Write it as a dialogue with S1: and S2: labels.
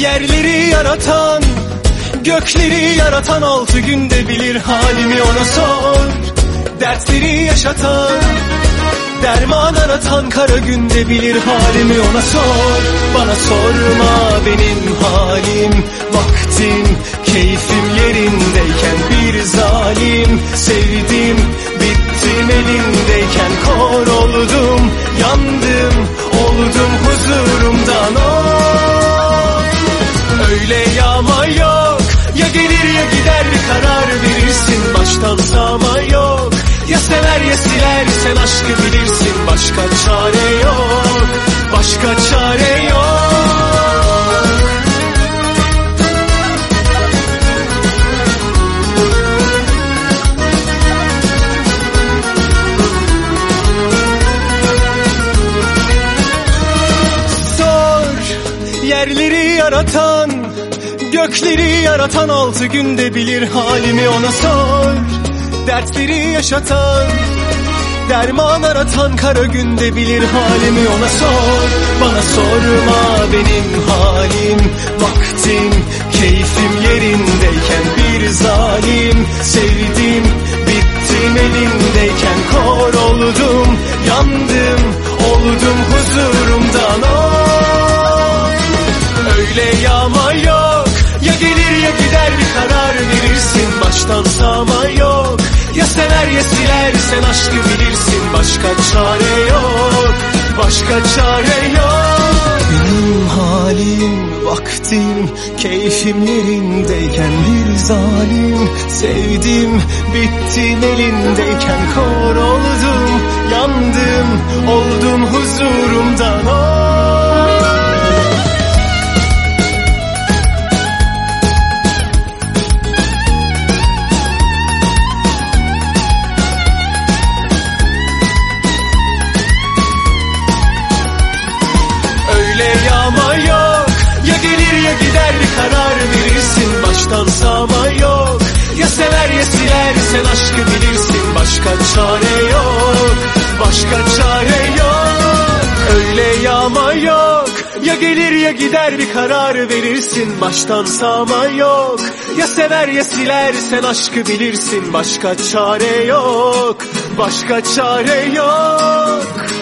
S1: Yerleri yaratan Gökleri yaratan altı günde bilir halimi ona sor. Dertleri yaşatan Derman aratan kara günde bilir halimi ona sor. Bana sorma benim halim Vaktim keyfim yerindeyken bir zalim. Sevdim bittim elindeyken kor oldum Yandım Öyle yağma yok. Ya gelir ya gider karar verirsin. Baştan sağma yok. Ya sever ya siler sen aşkı bilirsin. Başka çare yok. Başka çare yok. Yerleri yaratan Gökleri yaratan altı günde bilir halimi ona sor. Dertleri yaşatan Derman aratan kara günde bilir halimi ona sor. Bana sorma benim halim Vaktim keyfim yerindeyken bir zalim. Sevdim bittim elindeyken kor oldum Yandım oldum huzurumdan. Oh Öyle yağma gider bir karar verirsin. Baştan sağma yok. Ya sever ya siler sen aşkı bilirsin. Başka çare yok. Başka çare yok. Benim halim vaktim Keyfim yerindeyken bir zalim. Sevdim bittim elindeyken kor oldum Yandım oldum huzurumdan. Oh. Gider bir karar verirsin. Baştan sağma yok. Ya sever ya siler sen aşkı bilirsin. Başka çare yok. Başka çare yok. Öyle yağma yok. Ya gelir ya gider bir karar verirsin. Baştan sağma yok. Ya sever ya siler sen aşkı bilirsin. Başka çare yok. Başka çare yok